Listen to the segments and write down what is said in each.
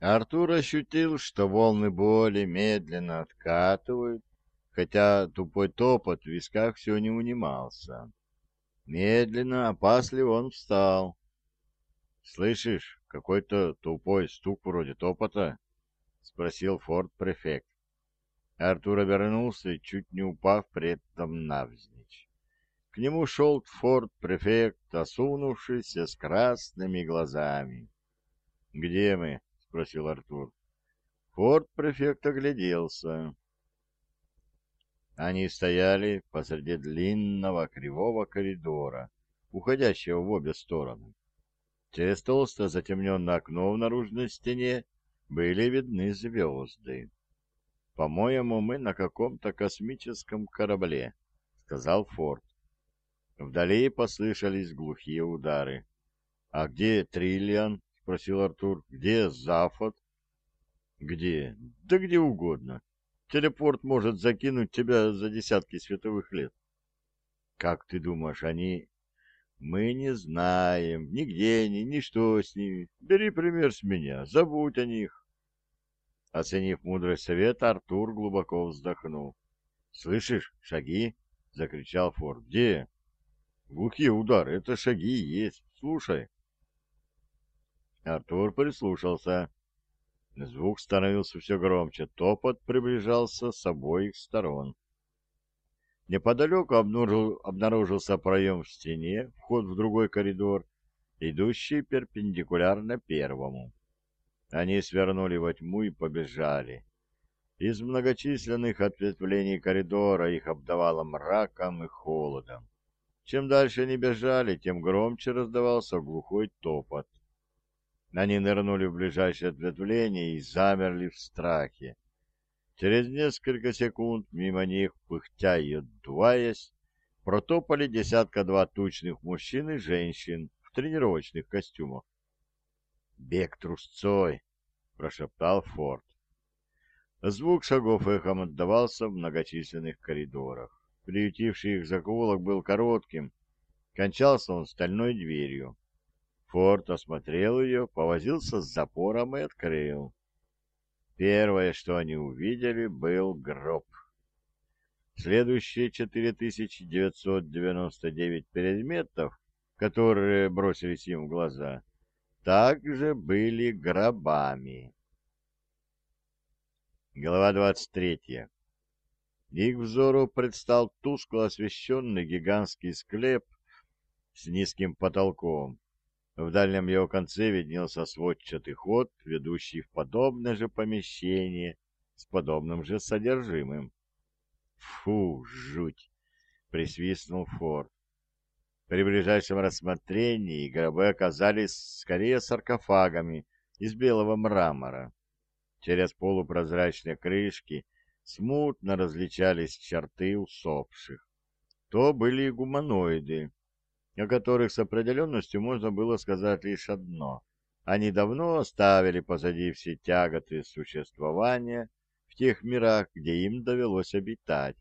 Артур ощутил, что волны боли медленно откатывают, хотя тупой топот в висках все не унимался. Медленно, опасливо он встал. «Слышишь, какой-то тупой стук вроде топота?» — спросил форт-префект. Артур обернулся, чуть не упав при этом навзничь. К нему шел форт-префект, осунувшийся с красными глазами. «Где мы?» — спросил Артур. Форт-префект огляделся. Они стояли посреди длинного кривого коридора, уходящего в обе стороны. Через толсто затемненное окно в наружной стене были видны звезды. «По-моему, мы на каком-то космическом корабле», — сказал Форд. Вдали послышались глухие удары. «А где Триллиан?» — спросил Артур. «Где Зафот?» «Где? Да где угодно. Телепорт может закинуть тебя за десятки световых лет. Как ты думаешь, они... Мы не знаем, нигде они, ни что с ними. Бери пример с меня, забудь о них. Оценив мудрый совет, Артур глубоко вздохнул. «Слышишь, шаги?» — закричал Форд. «Где?» «Глухие удары, это шаги есть. Слушай». Артур прислушался. Звук становился все громче, топот приближался с обоих сторон. Неподалеку обнаружил, обнаружился проем в стене, вход в другой коридор, идущий перпендикулярно первому. Они свернули во тьму и побежали. Из многочисленных ответвлений коридора их обдавало мраком и холодом. Чем дальше они бежали, тем громче раздавался глухой топот. Они нырнули в ближайшее ответвление и замерли в страхе. Через несколько секунд мимо них, пыхтя и отдуваясь, протопали десятка-два тучных мужчин и женщин в тренировочных костюмах. «Бег трусцой!» — прошептал Форд. Звук шагов эхом отдавался в многочисленных коридорах. Приютивший их закоулок был коротким, кончался он стальной дверью. Форд осмотрел ее, повозился с запором и открыл. Первое, что они увидели, был гроб. Следующие 4999 предметов, которые бросились им в глаза, также были гробами. Глава 23. Их взору предстал тускло освещенный гигантский склеп с низким потолком, в дальнем его конце виднелся сводчатый ход, ведущий в подобное же помещение с подобным же содержимым. «Фу, жуть!» — присвистнул Форд. При ближайшем рассмотрении гробы оказались скорее саркофагами из белого мрамора. Через полупрозрачные крышки смутно различались черты усопших. То были гуманоиды, о которых с определенностью можно было сказать лишь одно. Они давно оставили позади все тяготы существования в тех мирах, где им довелось обитать.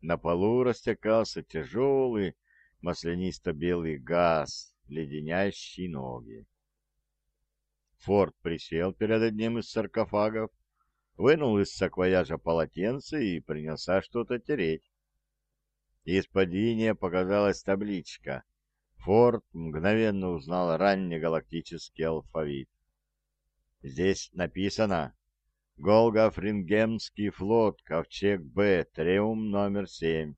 На полу растекался тяжелый маслянисто-белый газ, леденящий ноги. Форд присел перед одним из саркофагов, вынул из саквояжа полотенце и принялся что-то тереть. Из-под показалась табличка. Форд мгновенно узнал ранний галактический алфавит. Здесь написано «Голгафрингемский флот, ковчег Б, Триум номер 7,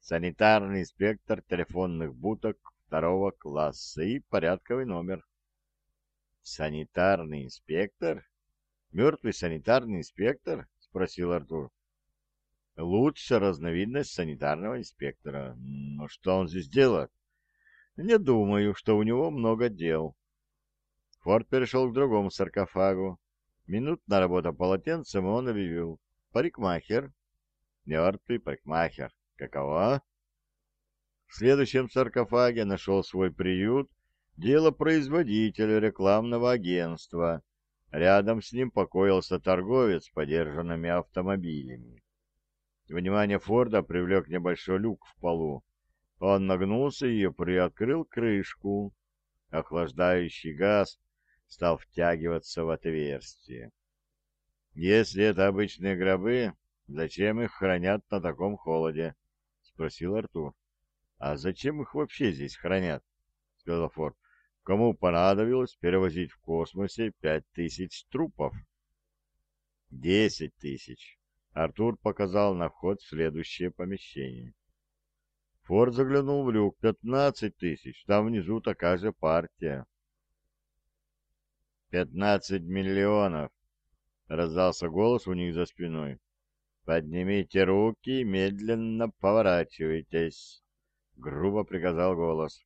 санитарный инспектор телефонных будок второго класса и порядковый номер». «Санитарный инспектор? Мертвый санитарный инспектор?» — спросил Артур лучшая разновидность санитарного инспектора. Но что он здесь делает? Не думаю, что у него много дел. Форд перешел к другому саркофагу. Минутная работа полотенцем, и он объявил. Парикмахер. Мертвый парикмахер. Каково? В следующем саркофаге нашел свой приют делопроизводитель рекламного агентства. Рядом с ним покоился торговец подержанными автомобилями. Внимание Форда привлек небольшой люк в полу. Он нагнулся и приоткрыл крышку. Охлаждающий газ стал втягиваться в отверстие. «Если это обычные гробы, зачем их хранят на таком холоде?» — спросил Артур. «А зачем их вообще здесь хранят?» — сказал Форд. «Кому понадобилось перевозить в космосе пять тысяч трупов?» «Десять тысяч!» Артур показал на вход в следующее помещение. Форд заглянул в люк. «Пятнадцать тысяч! Там внизу такая же партия!» «Пятнадцать миллионов!» — раздался голос у них за спиной. «Поднимите руки и медленно поворачивайтесь!» — грубо приказал голос.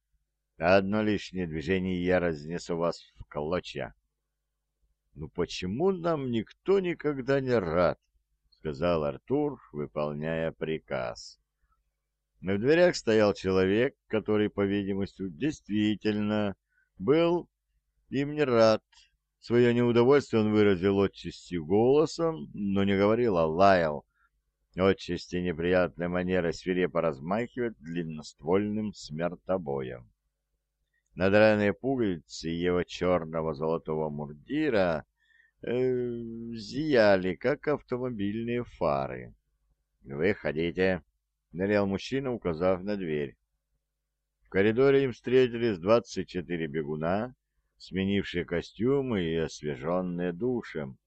«Одно лишнее движение, и я разнесу вас в клочья». «Ну почему нам никто никогда не рад?» — сказал Артур, выполняя приказ. В дверях стоял человек, который, по видимости, действительно был им не рад. Свое неудовольствие он выразил отчасти голосом, но не говорил, а лаял. Отчасти неприятной манерой свирепо размахивать длинноствольным смертобоем. Надраенные пуговицы его черного золотого мурдира зияли, как автомобильные фары. «Выходите», — налил мужчина, указав на дверь. В коридоре им встретились двадцать четыре бегуна, сменившие костюмы и освеженные душем.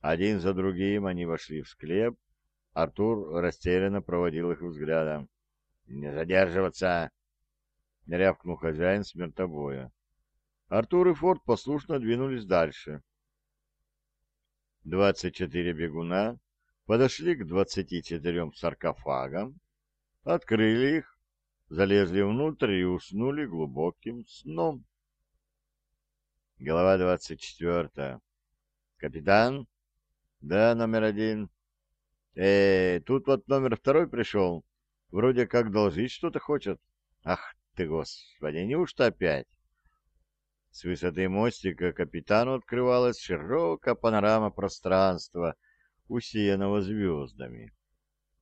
Один за другим они вошли в склеп, Артур растерянно проводил их взглядом. «Не задерживаться!» — рявкнул хозяин смертобоя. Артур и Форд послушно двинулись дальше. Двадцать четыре бегуна подошли к двадцати четырем саркофагам, открыли их, залезли внутрь и уснули глубоким сном. Глава двадцать четвертая. «Капитан?» «Да, номер один». Э, тут вот номер второй пришел. Вроде как должить что-то хочет. Ах ты, господи, неужто опять? С высоты мостика капитану открывалась широкая панорама пространства, усеянного звездами.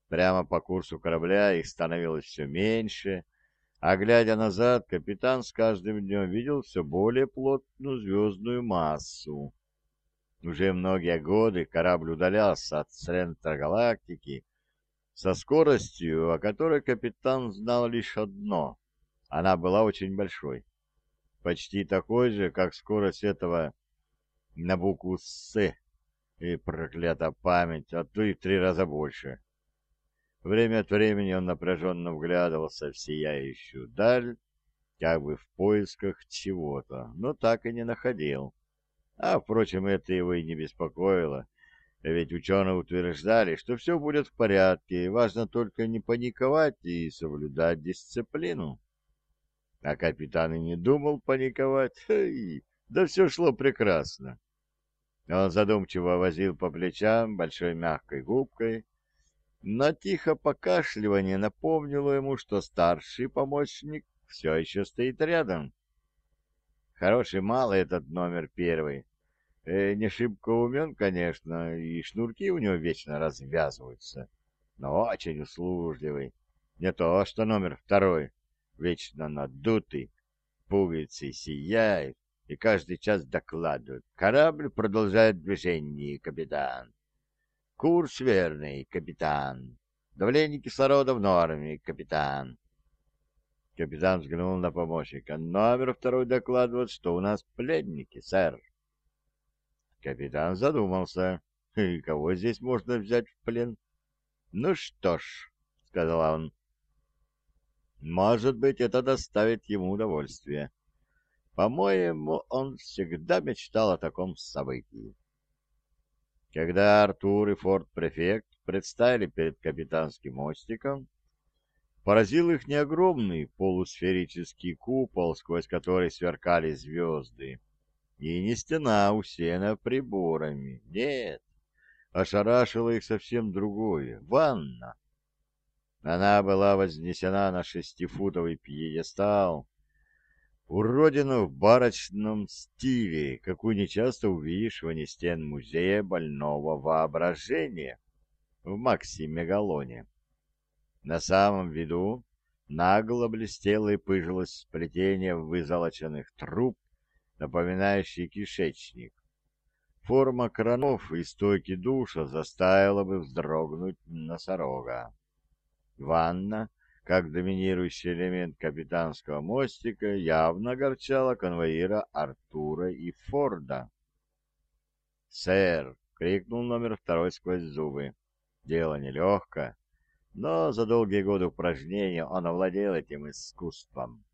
Прямо по курсу корабля их становилось все меньше, а глядя назад, капитан с каждым днем видел все более плотную звездную массу. Уже многие годы корабль удалялся от центра галактики со скоростью, о которой капитан знал лишь одно. Она была очень большой. Почти такой же, как скорость этого на букву «С» и проклята память, а то и в три раза больше. Время от времени он напряженно вглядывался в сияющую даль, как бы в поисках чего-то, но так и не находил. А, впрочем, это его и не беспокоило, ведь ученые утверждали, что все будет в порядке, важно только не паниковать и соблюдать дисциплину. А капитан и не думал паниковать, да все шло прекрасно. Он задумчиво возил по плечам большой мягкой губкой, но тихо покашливание напомнило ему, что старший помощник все еще стоит рядом. Хороший малый этот номер первый. Э, не шибко умен, конечно, и шнурки у него вечно развязываются, но очень услужливый. Не то, что номер второй, вечно надутый, пуговицы сияют и каждый час докладывают. Корабль продолжает движение, капитан. Курс верный, капитан. Давление кислорода в норме, капитан. Капитан взглянул на помощника. Номер второй докладывает, что у нас пленники, сэр. Капитан задумался. И кого здесь можно взять в плен? Ну что ж, сказал он. Может быть, это доставит ему удовольствие. По-моему, он всегда мечтал о таком событии. Когда Артур и форт-префект предстали перед капитанским мостиком, Поразил их не огромный полусферический купол, сквозь который сверкали звезды, и не стена, усеяна приборами. Нет, ошарашило их совсем другое — ванна. Она была вознесена на шестифутовый пьедестал, уродина в барочном стиле, какую нечасто увидишь вне стен музея больного воображения в Максимегалоне. На самом виду нагло блестело и пыжилось сплетение вызолоченных труб напоминающий кишечник. Форма кранов и стойки душа заставила бы вздрогнуть носорога. Ванна, как доминирующий элемент капитанского мостика, явно огорчала конвоира Артура и Форда. «Сэр!» — крикнул номер второй сквозь зубы. «Дело нелегкое, но за долгие годы упражнения он овладел этим искусством».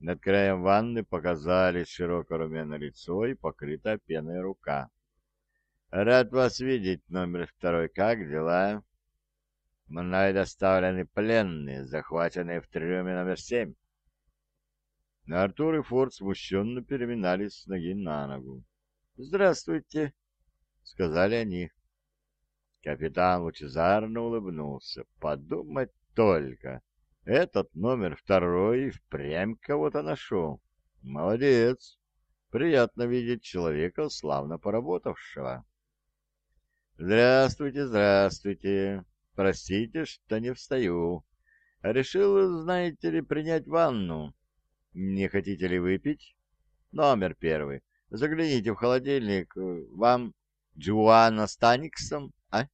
Над краем ванны показались широкое румяное лицо и покрытая пеной рука. «Рад вас видеть, номер второй. Как дела?» «Мной доставлены пленные, захваченные в трюме номер семь». Артур и Форд смущенно переминались с ноги на ногу. «Здравствуйте», — сказали они. Капитан лучезарно улыбнулся. «Подумать только!» Этот номер второй впрямь кого-то нашел. Молодец. Приятно видеть человека, славно поработавшего. Здравствуйте, здравствуйте. Простите, что не встаю. Решил, знаете ли, принять ванну. Не хотите ли выпить? Номер первый. Загляните в холодильник. Вам Джуана с Таниксом, а?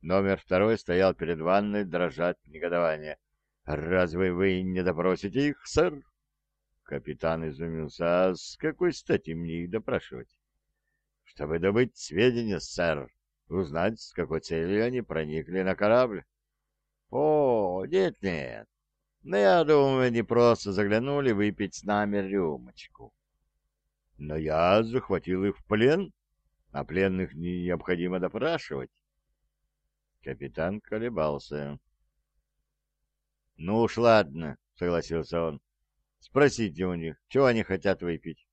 Номер второй стоял перед ванной, дрожать негодование. «Разве вы не допросите их, сэр?» Капитан изумился. «А с какой стати мне их допрашивать?» «Чтобы добыть сведения, сэр, узнать, с какой целью они проникли на корабль». «О, нет-нет, но я думаю, они просто заглянули выпить с нами рюмочку». «Но я захватил их в плен, а пленных необходимо допрашивать». Капитан колебался. «Ну уж ладно», — согласился он. «Спросите у них, чего они хотят выпить».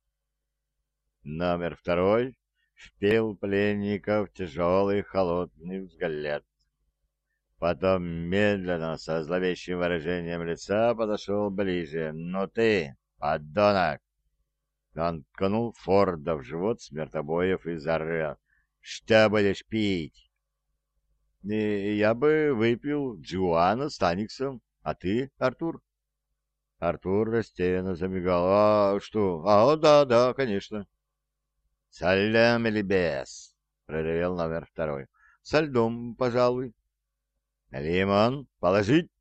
Номер второй впил пленников тяжелый холодный взгляд. Потом медленно, со зловещим выражением лица, подошел ближе. «Ну ты, подонок!» Он ткнул Форда в живот смертобоев и зарыл. «Что будешь пить?» И я бы выпил Джуана с Таниксом. А ты, Артур? Артур растерянно замигал. А что? А, да, да, конечно. Со льдом или без? Проревел номер второй. Со льдом, пожалуй. Лимон положить?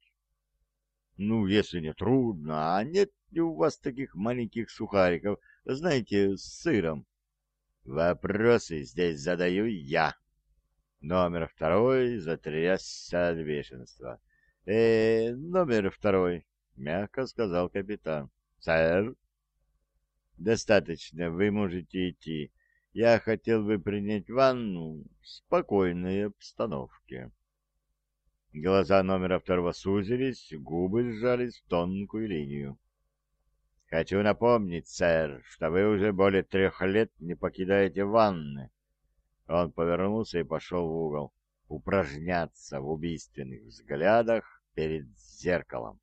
Ну, если не трудно. А нет ли у вас таких маленьких сухариков, знаете, с сыром? Вопросы здесь задаю я. Номер второй затрясся от бешенства. «Э, номер второй», — мягко сказал капитан. «Сэр?» «Достаточно, вы можете идти. Я хотел бы принять ванну в спокойной обстановке». Глаза номера второго сузились, губы сжались в тонкую линию. «Хочу напомнить, сэр, что вы уже более трех лет не покидаете ванны. Он повернулся и пошел в угол упражняться в убийственных взглядах перед зеркалом.